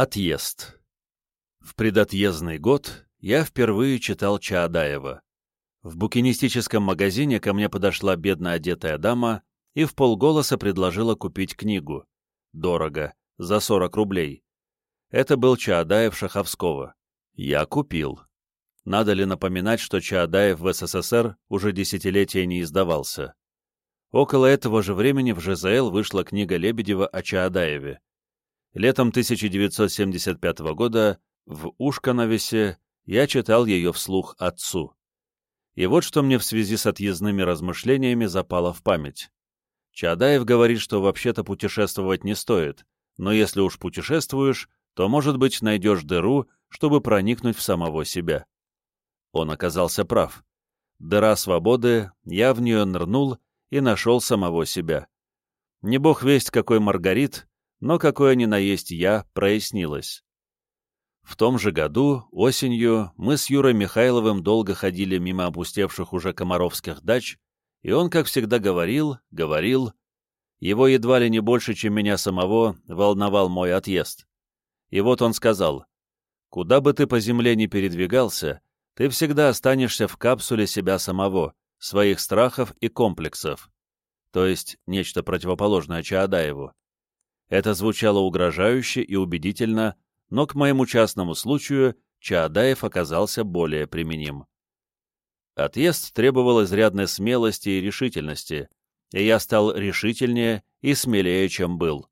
Отъезд. В предотъездный год я впервые читал Чаадаева. В букинистическом магазине ко мне подошла бедно одетая дама и в полголоса предложила купить книгу. Дорого, за 40 рублей. Это был Чаадаев Шаховского. Я купил. Надо ли напоминать, что Чаадаев в СССР уже десятилетия не издавался. Около этого же времени в ЖЗЛ вышла книга Лебедева о Чаадаеве. Летом 1975 года в Ушкановесе я читал ее вслух отцу. И вот что мне в связи с отъездными размышлениями запало в память. Чадаев говорит, что вообще-то путешествовать не стоит, но если уж путешествуешь, то, может быть, найдешь дыру, чтобы проникнуть в самого себя. Он оказался прав. Дыра свободы, я в нее нырнул и нашел самого себя. Не бог весть, какой Маргарит, но какое ни на есть я прояснилось. В том же году, осенью, мы с Юрой Михайловым долго ходили мимо опустевших уже комаровских дач, и он, как всегда, говорил, говорил. Его едва ли не больше, чем меня самого, волновал мой отъезд. И вот он сказал, «Куда бы ты по земле ни передвигался, ты всегда останешься в капсуле себя самого, своих страхов и комплексов». То есть нечто противоположное Чаадаеву. Это звучало угрожающе и убедительно, но к моему частному случаю Чаадаев оказался более применим. Отъезд требовал изрядной смелости и решительности, и я стал решительнее и смелее, чем был.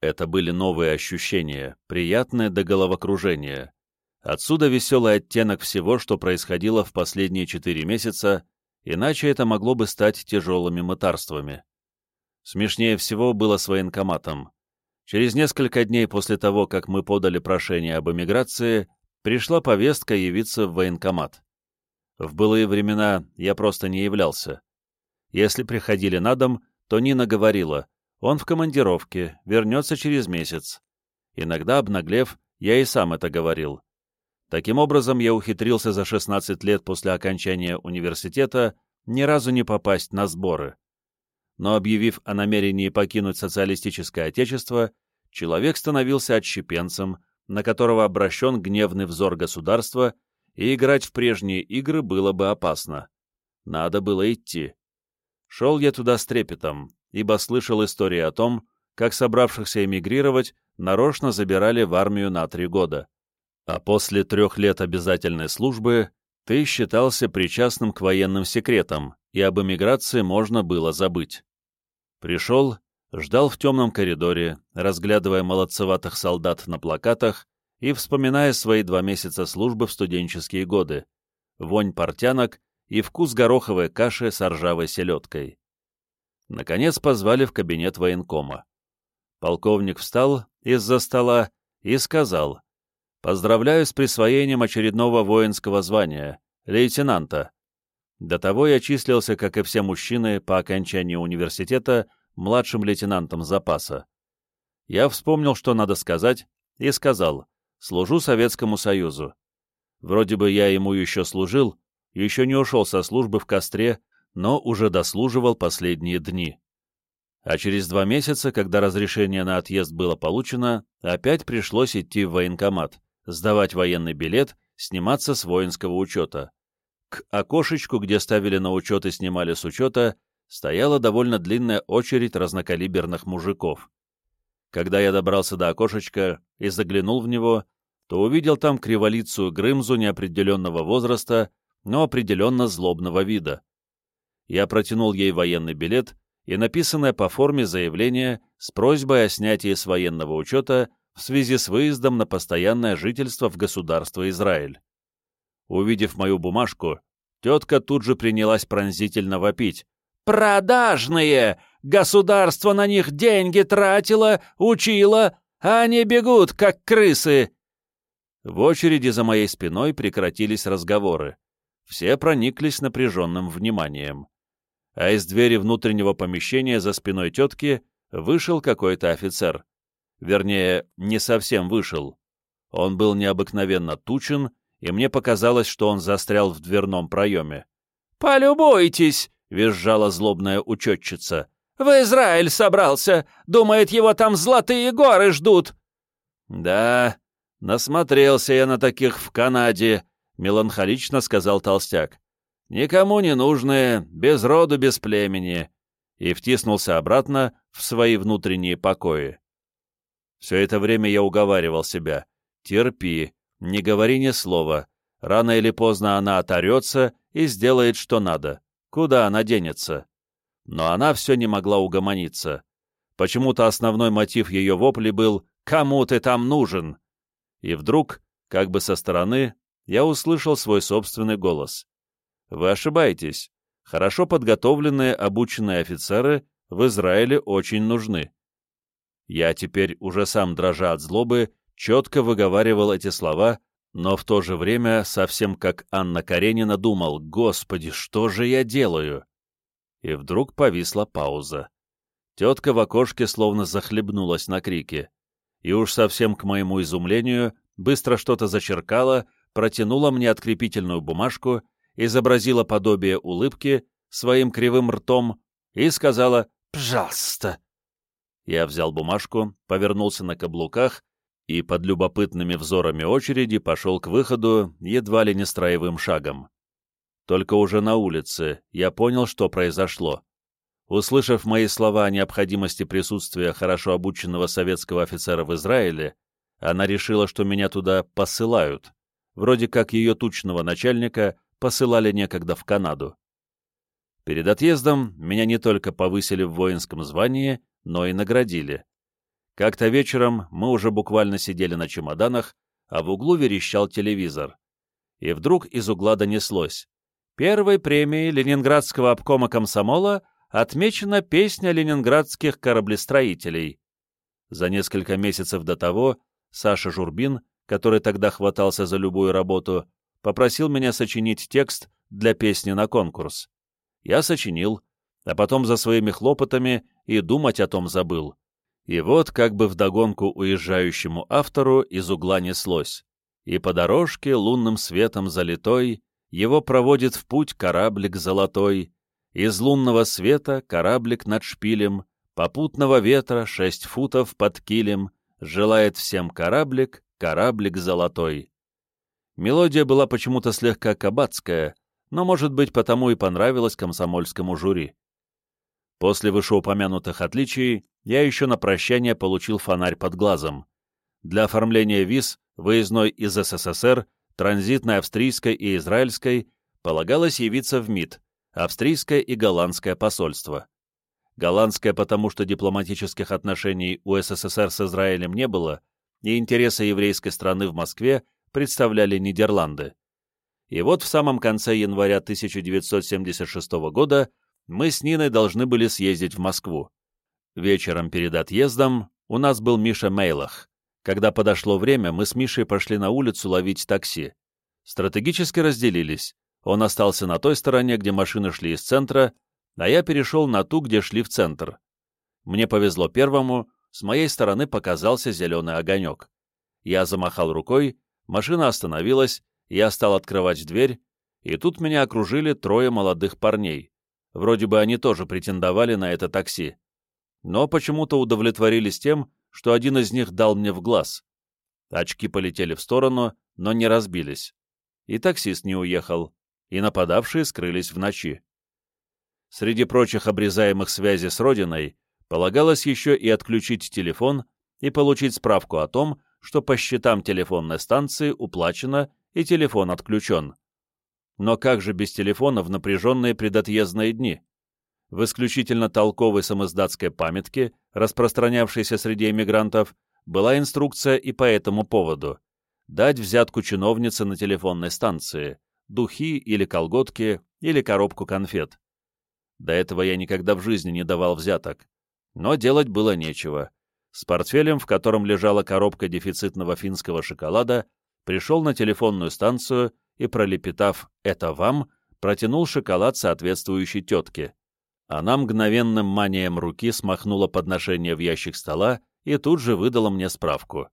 Это были новые ощущения, приятные до головокружения. Отсюда веселый оттенок всего, что происходило в последние четыре месяца, иначе это могло бы стать тяжелыми мытарствами. Смешнее всего было с военкоматом. Через несколько дней после того, как мы подали прошение об эмиграции, пришла повестка явиться в военкомат. В былые времена я просто не являлся. Если приходили на дом, то Нина говорила, он в командировке, вернется через месяц. Иногда, обнаглев, я и сам это говорил. Таким образом, я ухитрился за 16 лет после окончания университета ни разу не попасть на сборы но объявив о намерении покинуть социалистическое отечество, человек становился отщепенцем, на которого обращен гневный взор государства, и играть в прежние игры было бы опасно. Надо было идти. Шел я туда с трепетом, ибо слышал истории о том, как собравшихся эмигрировать нарочно забирали в армию на три года. А после трех лет обязательной службы ты считался причастным к военным секретам, и об эмиграции можно было забыть. Пришел, ждал в темном коридоре, разглядывая молодцеватых солдат на плакатах и вспоминая свои два месяца службы в студенческие годы, вонь портянок и вкус гороховой каши с ржавой селедкой. Наконец позвали в кабинет военкома. Полковник встал из-за стола и сказал, «Поздравляю с присвоением очередного воинского звания, лейтенанта. До того я числился, как и все мужчины, по окончании университета, младшим лейтенантом запаса. Я вспомнил, что надо сказать, и сказал «Служу Советскому Союзу». Вроде бы я ему еще служил, еще не ушел со службы в костре, но уже дослуживал последние дни. А через два месяца, когда разрешение на отъезд было получено, опять пришлось идти в военкомат, сдавать военный билет, сниматься с воинского учета. К окошечку, где ставили на учет и снимали с учета, стояла довольно длинная очередь разнокалиберных мужиков. Когда я добрался до окошечка и заглянул в него, то увидел там криволицую Грымзу неопределенного возраста, но определенно злобного вида. Я протянул ей военный билет и написанное по форме заявление с просьбой о снятии с военного учета в связи с выездом на постоянное жительство в государство Израиль. Увидев мою бумажку, тетка тут же принялась пронзительно вопить. «Продажные! Государство на них деньги тратило, учило, а они бегут, как крысы!» В очереди за моей спиной прекратились разговоры. Все прониклись напряженным вниманием. А из двери внутреннего помещения за спиной тетки вышел какой-то офицер. Вернее, не совсем вышел. Он был необыкновенно тучен и мне показалось, что он застрял в дверном проеме. «Полюбуйтесь!» — визжала злобная учетчица. «В Израиль собрался! Думает, его там золотые горы ждут!» «Да, насмотрелся я на таких в Канаде», — меланхолично сказал толстяк. «Никому не нужные, без роду, без племени», и втиснулся обратно в свои внутренние покои. Все это время я уговаривал себя. «Терпи, не говори ни слова. Рано или поздно она оторется и сделает, что надо. Куда она денется?» Но она все не могла угомониться. Почему-то основной мотив ее вопли был «Кому ты там нужен?» И вдруг, как бы со стороны, я услышал свой собственный голос. «Вы ошибаетесь. Хорошо подготовленные, обученные офицеры в Израиле очень нужны». Я теперь, уже сам дрожа от злобы, четко выговаривал эти слова, но в то же время, совсем как Анна Каренина, думал, «Господи, что же я делаю?» И вдруг повисла пауза. Тетка в окошке словно захлебнулась на крике. И уж совсем к моему изумлению, быстро что-то зачеркала, протянула мне открепительную бумажку, изобразила подобие улыбки своим кривым ртом и сказала «Пожалуйста». Я взял бумажку, повернулся на каблуках и под любопытными взорами очереди пошел к выходу едва ли не строевым шагом. Только уже на улице я понял, что произошло. Услышав мои слова о необходимости присутствия хорошо обученного советского офицера в Израиле, она решила, что меня туда посылают, вроде как ее тучного начальника посылали некогда в Канаду. Перед отъездом меня не только повысили в воинском звании, но и наградили. Как-то вечером мы уже буквально сидели на чемоданах, а в углу верещал телевизор. И вдруг из угла донеслось. Первой премией Ленинградского обкома комсомола отмечена песня ленинградских кораблестроителей. За несколько месяцев до того Саша Журбин, который тогда хватался за любую работу, попросил меня сочинить текст для песни на конкурс. Я сочинил, а потом за своими хлопотами и думать о том забыл. И вот как бы вдогонку уезжающему автору из угла неслось. И по дорожке лунным светом залитой его проводит в путь кораблик золотой, из лунного света кораблик над шпилем, попутного ветра шесть футов под килем, желает всем кораблик, кораблик золотой. Мелодия была почему-то слегка кабацкая, но, может быть, потому и понравилась комсомольскому жюри. После вышеупомянутых отличий я еще на прощание получил фонарь под глазом. Для оформления виз, выездной из СССР, транзитной австрийской и израильской, полагалось явиться в МИД, австрийское и голландское посольство. Голландское, потому что дипломатических отношений у СССР с Израилем не было, и интересы еврейской страны в Москве представляли Нидерланды. И вот в самом конце января 1976 года мы с Ниной должны были съездить в Москву. Вечером перед отъездом у нас был Миша Мейлах. Когда подошло время, мы с Мишей пошли на улицу ловить такси. Стратегически разделились. Он остался на той стороне, где машины шли из центра, а я перешел на ту, где шли в центр. Мне повезло первому, с моей стороны показался зеленый огонек. Я замахал рукой, машина остановилась, я стал открывать дверь, и тут меня окружили трое молодых парней. Вроде бы они тоже претендовали на это такси. Но почему-то удовлетворились тем, что один из них дал мне в глаз. Очки полетели в сторону, но не разбились. И таксист не уехал и нападавшие скрылись в ночи. Среди прочих обрезаемых связей с Родиной полагалось еще и отключить телефон и получить справку о том, что по счетам телефонной станции уплачено и телефон отключен. Но как же без телефона в напряженные предотъездные дни? В исключительно толковой самоздатской памятке, распространявшейся среди эмигрантов, была инструкция и по этому поводу – дать взятку чиновнице на телефонной станции – духи или колготки, или коробку конфет. До этого я никогда в жизни не давал взяток. Но делать было нечего. С портфелем, в котором лежала коробка дефицитного финского шоколада, пришел на телефонную станцию и, пролепетав «это вам», протянул шоколад соответствующей тетке. Она мгновенным манием руки смахнула подношение в ящик стола и тут же выдала мне справку.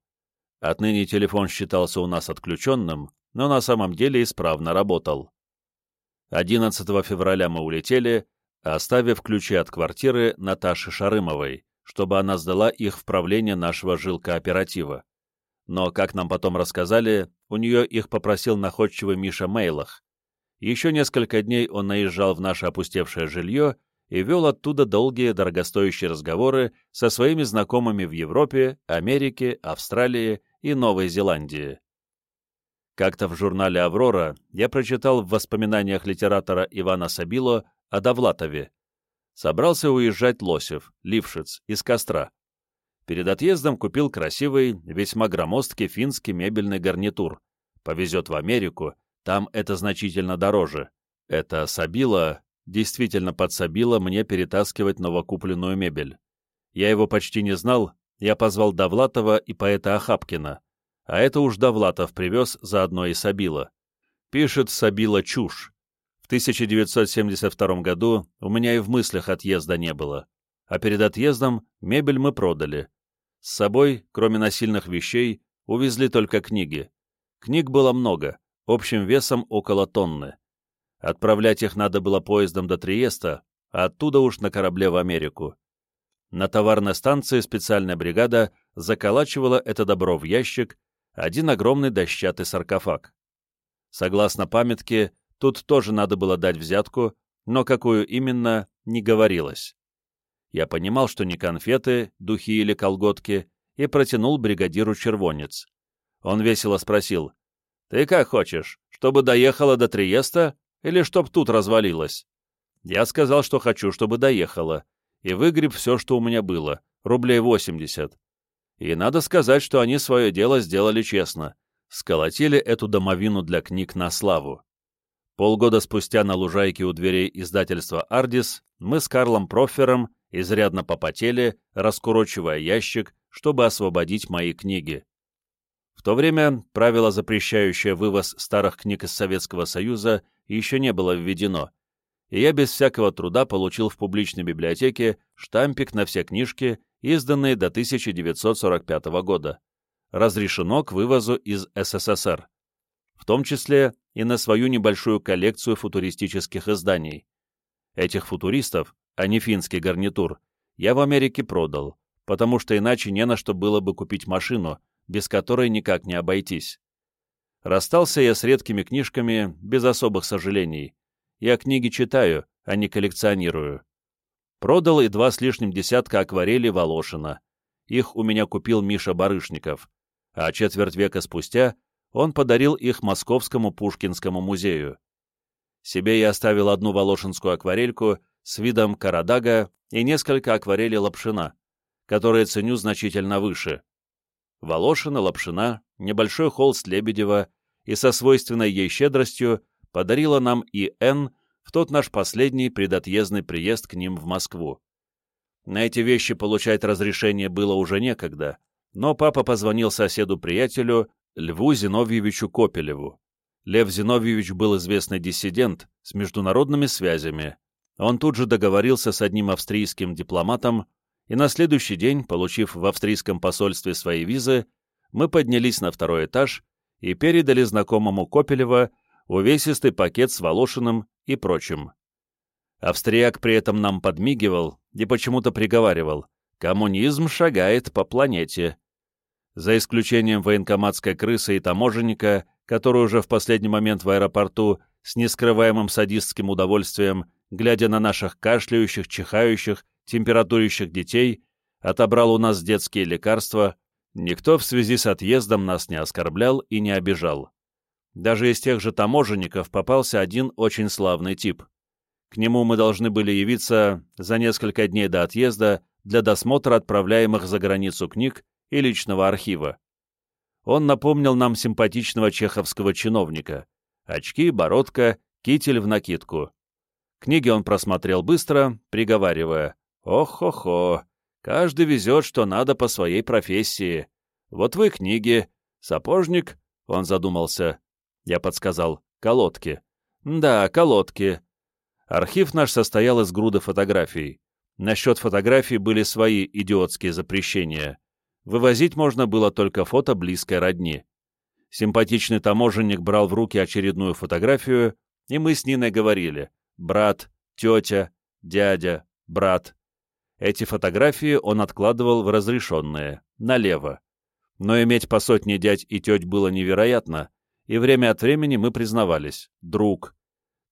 Отныне телефон считался у нас отключенным, но на самом деле исправно работал. 11 февраля мы улетели, оставив ключи от квартиры Наташи Шарымовой, чтобы она сдала их в правление нашего жилкооператива. но, как нам потом рассказали, у нее их попросил находчивый Миша Мейлах. Еще несколько дней он наезжал в наше опустевшее жилье и вел оттуда долгие дорогостоящие разговоры со своими знакомыми в Европе, Америке, Австралии и Новой Зеландии. Как-то в журнале «Аврора» я прочитал в воспоминаниях литератора Ивана Сабило о Довлатове. Собрался уезжать Лосев, Лившиц, из Костра. Перед отъездом купил красивый, весьма громоздкий финский мебельный гарнитур. Повезет в Америку, там это значительно дороже. Это Сабило действительно подсобило мне перетаскивать новокупленную мебель. Я его почти не знал, я позвал Довлатова и поэта Ахапкина, а это уж Довлатов привез заодно и Сабила. Пишет Сабила чушь. В 1972 году у меня и в мыслях отъезда не было, а перед отъездом мебель мы продали. С собой, кроме насильных вещей, увезли только книги. Книг было много, общим весом около тонны. Отправлять их надо было поездом до Триеста, а оттуда уж на корабле в Америку. На товарной станции специальная бригада заколачивала это добро в ящик, один огромный дощатый саркофаг. Согласно памятке, тут тоже надо было дать взятку, но какую именно, не говорилось. Я понимал, что не конфеты, духи или колготки, и протянул бригадиру червонец. Он весело спросил, «Ты как хочешь, чтобы доехала до Триеста или чтоб тут развалилась?» Я сказал, что хочу, чтобы доехала, и выгреб все, что у меня было, рублей 80. И надо сказать, что они свое дело сделали честно. Сколотили эту домовину для книг на славу. Полгода спустя на лужайке у дверей издательства «Ардис» мы с Карлом Профером изрядно попотели, раскурочивая ящик, чтобы освободить мои книги. В то время правило, запрещающее вывоз старых книг из Советского Союза, еще не было введено, и я без всякого труда получил в публичной библиотеке штампик на все книжки, изданные до 1945 года. Разрешено к вывозу из СССР, в том числе и на свою небольшую коллекцию футуристических изданий. Этих футуристов, а не финский гарнитур, я в Америке продал, потому что иначе не на что было бы купить машину, без которой никак не обойтись. Расстался я с редкими книжками без особых сожалений, я книги читаю, а не коллекционирую. Продал и два с лишним десятка акварелей Волошина. Их у меня купил Миша Барышников, а четверть века спустя он подарил их Московскому Пушкинскому музею. Себе я оставил одну волошинскую акварельку с видом Карадага и несколько акварелей Лапшина, которые ценю значительно выше. Волошина, Лапшина, небольшой холст Лебедева и со свойственной ей щедростью подарила нам и Н в тот наш последний предотъездный приезд к ним в Москву. На эти вещи получать разрешение было уже некогда, но папа позвонил соседу-приятелю Льву Зиновьевичу Копелеву. Лев Зиновьевич был известный диссидент с международными связями. Он тут же договорился с одним австрийским дипломатом, и на следующий день, получив в австрийском посольстве свои визы, мы поднялись на второй этаж и передали знакомому Копелева увесистый пакет с Волошиным и прочим. Австрияк при этом нам подмигивал и почему-то приговаривал «Коммунизм шагает по планете». За исключением военкоматской крысы и таможенника, который уже в последний момент в аэропорту с нескрываемым садистским удовольствием, глядя на наших кашляющих, чихающих, температурящих детей, отобрал у нас детские лекарства, никто в связи с отъездом нас не оскорблял и не обижал. Даже из тех же таможенников попался один очень славный тип. К нему мы должны были явиться за несколько дней до отъезда для досмотра отправляемых за границу книг и личного архива. Он напомнил нам симпатичного чеховского чиновника. Очки, бородка, китель в накидку. Книги он просмотрел быстро, приговаривая. «Ох-хо-хо, каждый везет, что надо по своей профессии. Вот вы книги, сапожник, — он задумался, я подсказал. Колодки. Да, колодки. Архив наш состоял из груды фотографий. Насчет фотографий были свои идиотские запрещения. Вывозить можно было только фото близкой родни. Симпатичный таможенник брал в руки очередную фотографию, и мы с Ниной говорили «брат», «тетя», «дядя», «брат». Эти фотографии он откладывал в разрешенные, налево. но иметь по сотне дядь и теть было невероятно, и время от времени мы признавались «друг».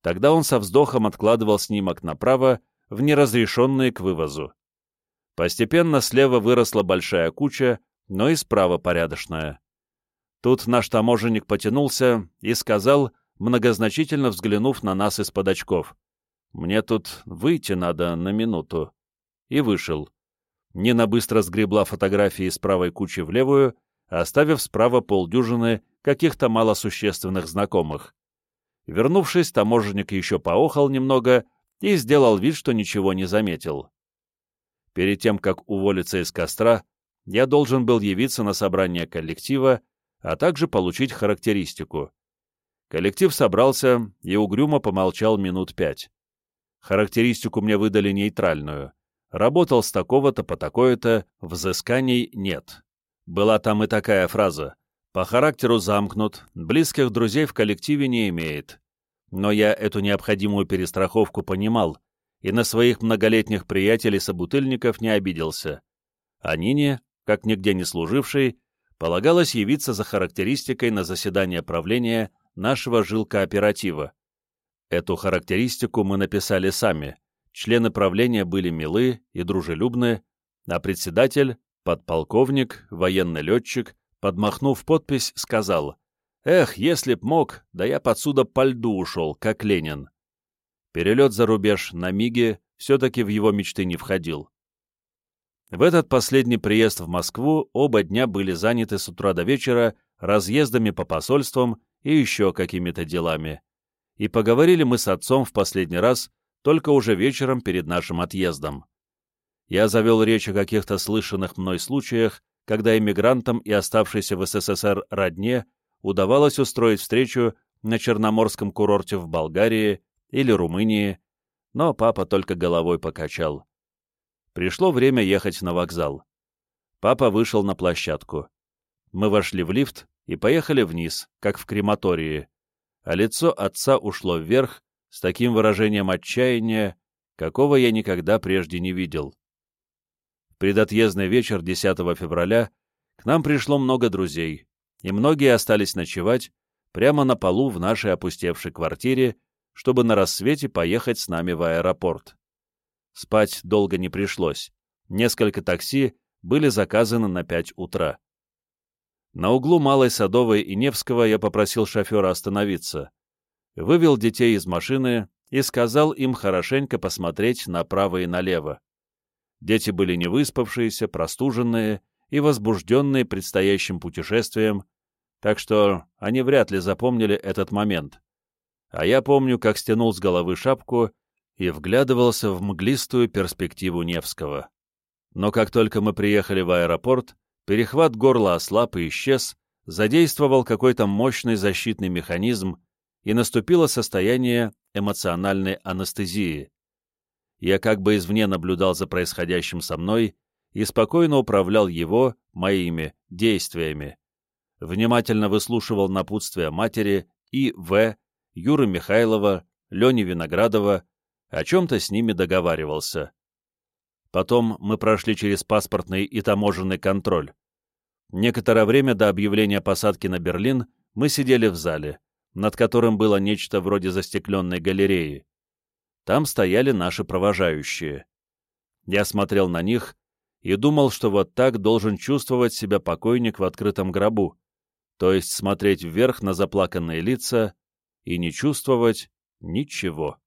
Тогда он со вздохом откладывал снимок направо в неразрешенные к вывозу. Постепенно слева выросла большая куча, но и справа порядочная. Тут наш таможенник потянулся и сказал, многозначительно взглянув на нас из-под очков, «Мне тут выйти надо на минуту». И вышел. Нина быстро сгребла фотографии из правой кучи в левую, оставив справа полдюжины каких-то малосущественных знакомых. Вернувшись, таможенник еще поохал немного и сделал вид, что ничего не заметил. Перед тем, как уволиться из костра, я должен был явиться на собрание коллектива, а также получить характеристику. Коллектив собрался и угрюмо помолчал минут пять. Характеристику мне выдали нейтральную. Работал с такого-то по такое-то, взысканий нет. Была там и такая фраза. По характеру замкнут, близких друзей в коллективе не имеет. Но я эту необходимую перестраховку понимал и на своих многолетних приятелей-собутыльников не обиделся. А Нине, как нигде не служившей, полагалось явиться за характеристикой на заседание правления нашего жилкооператива. Эту характеристику мы написали сами. Члены правления были милы и дружелюбны, а председатель, подполковник, военный летчик, подмахнув подпись, сказал «Эх, если б мог, да я подсюда по льду ушел, как Ленин». Перелет за рубеж на Миге все-таки в его мечты не входил. В этот последний приезд в Москву оба дня были заняты с утра до вечера разъездами по посольствам и еще какими-то делами. И поговорили мы с отцом в последний раз только уже вечером перед нашим отъездом. Я завел речь о каких-то слышанных мной случаях, когда иммигрантам и оставшейся в СССР родне удавалось устроить встречу на Черноморском курорте в Болгарии или Румынии, но папа только головой покачал. Пришло время ехать на вокзал. Папа вышел на площадку. Мы вошли в лифт и поехали вниз, как в крематории, а лицо отца ушло вверх с таким выражением отчаяния, какого я никогда прежде не видел. В предотъездный вечер 10 февраля к нам пришло много друзей, и многие остались ночевать прямо на полу в нашей опустевшей квартире, чтобы на рассвете поехать с нами в аэропорт. Спать долго не пришлось. Несколько такси были заказаны на 5 утра. На углу Малой Садовой и Невского я попросил шофера остановиться. Вывел детей из машины и сказал им хорошенько посмотреть направо и налево. Дети были невыспавшиеся, простуженные и возбужденные предстоящим путешествием, так что они вряд ли запомнили этот момент. А я помню, как стянул с головы шапку и вглядывался в мглистую перспективу Невского. Но как только мы приехали в аэропорт, перехват горла ослаб и исчез, задействовал какой-то мощный защитный механизм, и наступило состояние эмоциональной анестезии. Я как бы извне наблюдал за происходящим со мной и спокойно управлял его, моими, действиями. Внимательно выслушивал напутствия матери И. В., Юры Михайлова, Лени Виноградова, о чем-то с ними договаривался. Потом мы прошли через паспортный и таможенный контроль. Некоторое время до объявления посадки на Берлин мы сидели в зале, над которым было нечто вроде застекленной галереи. Там стояли наши провожающие. Я смотрел на них и думал, что вот так должен чувствовать себя покойник в открытом гробу, то есть смотреть вверх на заплаканные лица и не чувствовать ничего.